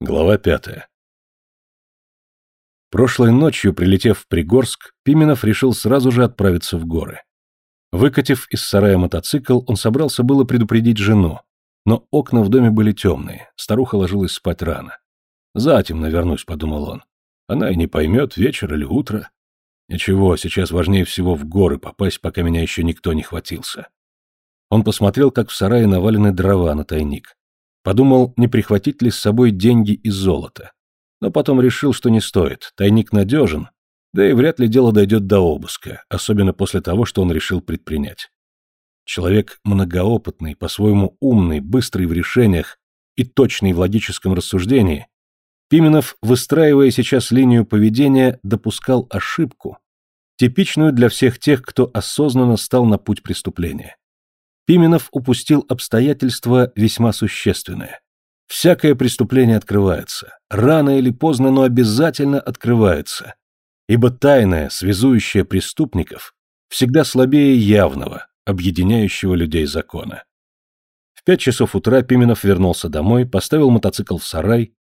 Глава пятая. Прошлой ночью, прилетев в Пригорск, Пименов решил сразу же отправиться в горы. Выкатив из сарая мотоцикл, он собрался было предупредить жену, но окна в доме были темные, старуха ложилась спать рано. «Затем навернусь», — подумал он. «Она и не поймет, вечер или утро. Ничего, сейчас важнее всего в горы попасть, пока меня еще никто не хватился». Он посмотрел, как в сарае навалены дрова на тайник. Подумал, не прихватить ли с собой деньги и золото. Но потом решил, что не стоит, тайник надежен, да и вряд ли дело дойдет до обыска, особенно после того, что он решил предпринять. Человек многоопытный, по-своему умный, быстрый в решениях и точный в логическом рассуждении, Пименов, выстраивая сейчас линию поведения, допускал ошибку, типичную для всех тех, кто осознанно стал на путь преступления. Пименов упустил обстоятельства весьма существенное. Всякое преступление открывается. Рано или поздно, но обязательно открывается. Ибо тайное, связующее преступников, всегда слабее явного, объединяющего людей закона. В пять часов утра Пименов вернулся домой, поставил мотоцикл в сарай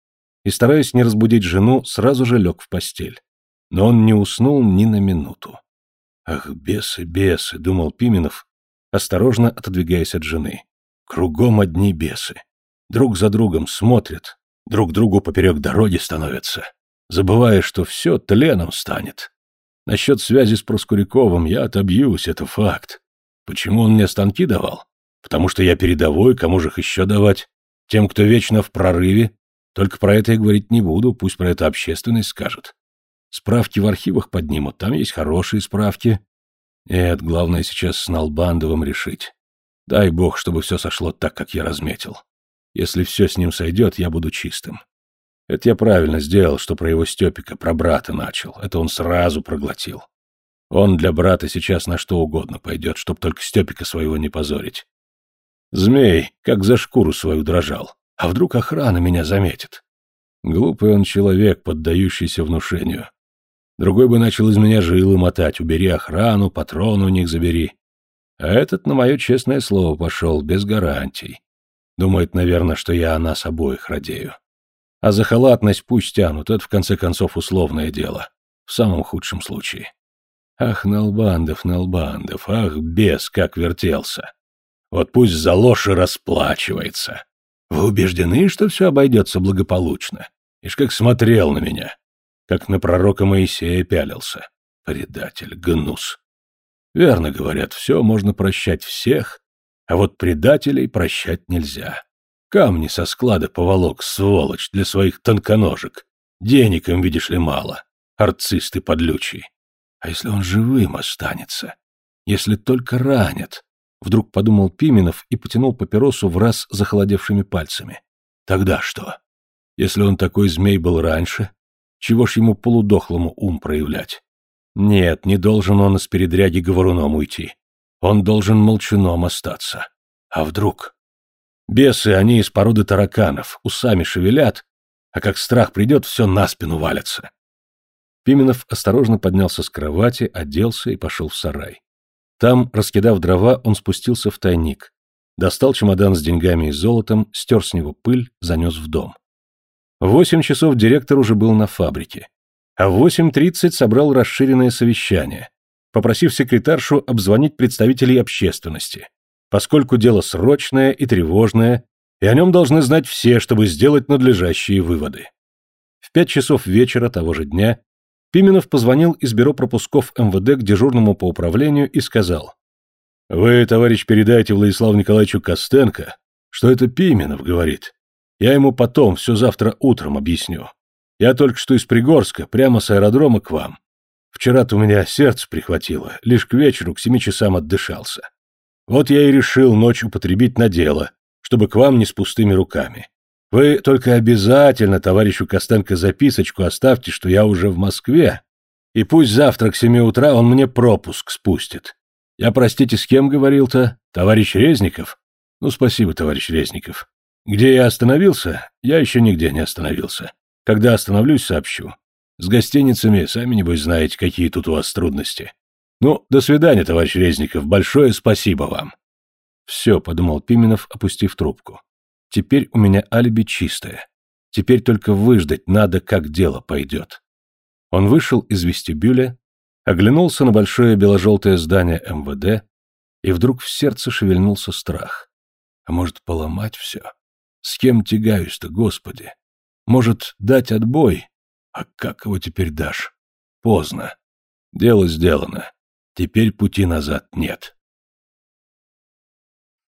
и, стараясь не разбудить жену, сразу же лег в постель. Но он не уснул ни на минуту. «Ах, бесы, бесы!» — думал Пименов, осторожно отодвигаясь от жены. Кругом одни бесы. Друг за другом смотрят, друг другу поперек дороги становятся, забывая, что все тленом станет. Насчет связи с Проскуряковым я отобьюсь, это факт. Почему он мне станки давал? Потому что я передовой, кому же их еще давать? Тем, кто вечно в прорыве? Только про это я говорить не буду, пусть про это общественность скажет. Справки в архивах поднимут, там есть хорошие справки, нет, главное сейчас с Налбандовым решить. Дай бог, чтобы все сошло так, как я разметил. Если все с ним сойдет, я буду чистым. Это я правильно сделал, что про его Степика, про брата начал. Это он сразу проглотил. Он для брата сейчас на что угодно пойдет, чтоб только Степика своего не позорить. Змей, как за шкуру свою дрожал. А вдруг охрана меня заметит? Глупый он человек, поддающийся внушению. Другой бы начал из меня жилы мотать, убери охрану, патроны у них забери. А этот на мое честное слово пошел, без гарантий. Думает, наверное, что я о нас обоих радею. А за халатность пусть тянут, это в конце концов условное дело. В самом худшем случае. Ах, Налбандов, Налбандов, ах, бес, как вертелся. Вот пусть за ложь расплачивается. Вы убеждены, что все обойдется благополучно? Ишь, как смотрел на меня как на пророка Моисея пялился. Предатель, гнус. Верно говорят, все можно прощать всех, а вот предателей прощать нельзя. Камни со склада поволок, сволочь, для своих тонконожек. Денег им, видишь ли, мало. Арцисты подлючий. А если он живым останется? Если только ранят? Вдруг подумал Пименов и потянул папиросу в раз захолодевшими пальцами. Тогда что? Если он такой змей был раньше, чего ж ему полудохлому ум проявлять? Нет, не должен он из передряги говоруном уйти. Он должен молчуном остаться. А вдруг? Бесы, они из породы тараканов, усами шевелят, а как страх придет, все на спину валятся. Пименов осторожно поднялся с кровати, оделся и пошел в сарай. Там, раскидав дрова, он спустился в тайник, достал чемодан с деньгами и золотом, стер с него пыль, занес в дом. В восемь часов директор уже был на фабрике. А в 8.30 собрал расширенное совещание, попросив секретаршу обзвонить представителей общественности, поскольку дело срочное и тревожное, и о нем должны знать все, чтобы сделать надлежащие выводы. В пять часов вечера того же дня Пименов позвонил из бюро пропусков МВД к дежурному по управлению и сказал, «Вы, товарищ, передайте Владиславу Николаевичу Костенко, что это Пименов говорит, я ему потом, все завтра утром объясню. Я только что из Пригорска, прямо с аэродрома к вам. Вчера-то у меня сердце прихватило, лишь к вечеру, к семи часам отдышался. Вот я и решил ночь употребить на дело, чтобы к вам не с пустыми руками. Вы только обязательно товарищу Костенко записочку оставьте, что я уже в Москве, и пусть завтра к семи утра он мне пропуск спустит. Я, простите, с кем говорил-то? Товарищ Резников? Ну, спасибо, товарищ Резников. Где я остановился? Я еще нигде не остановился. Когда остановлюсь, сообщу. С гостиницами, сами небось знаете, какие тут у вас трудности. Ну, до свидания, товарищ Резников, большое спасибо вам. Все, подумал Пименов, опустив трубку. Теперь у меня алиби чистое. Теперь только выждать надо, как дело пойдет. Он вышел из вестибюля, оглянулся на большое бело-желтое здание МВД, и вдруг в сердце шевельнулся страх. А может, поломать все? С кем тягаюсь-то, Господи? Может, дать отбой? А как его теперь дашь? Поздно. Дело сделано. Теперь пути назад нет.